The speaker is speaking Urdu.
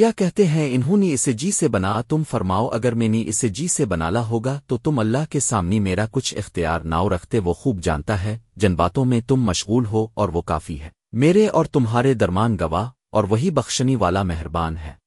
کیا کہتے ہیں انہوں نے اسے جی سے بنا، تم فرماؤ اگر میں نے اسے جی سے بنالا ہوگا تو تم اللہ کے سامنے میرا کچھ اختیار ناؤ رکھتے، وہ خوب جانتا ہے، جن باتوں میں تم مشغول ہو اور وہ کافی ہے۔ میرے اور تمہارے درمان گواہ اور وہی بخشنی والا مہربان ہے۔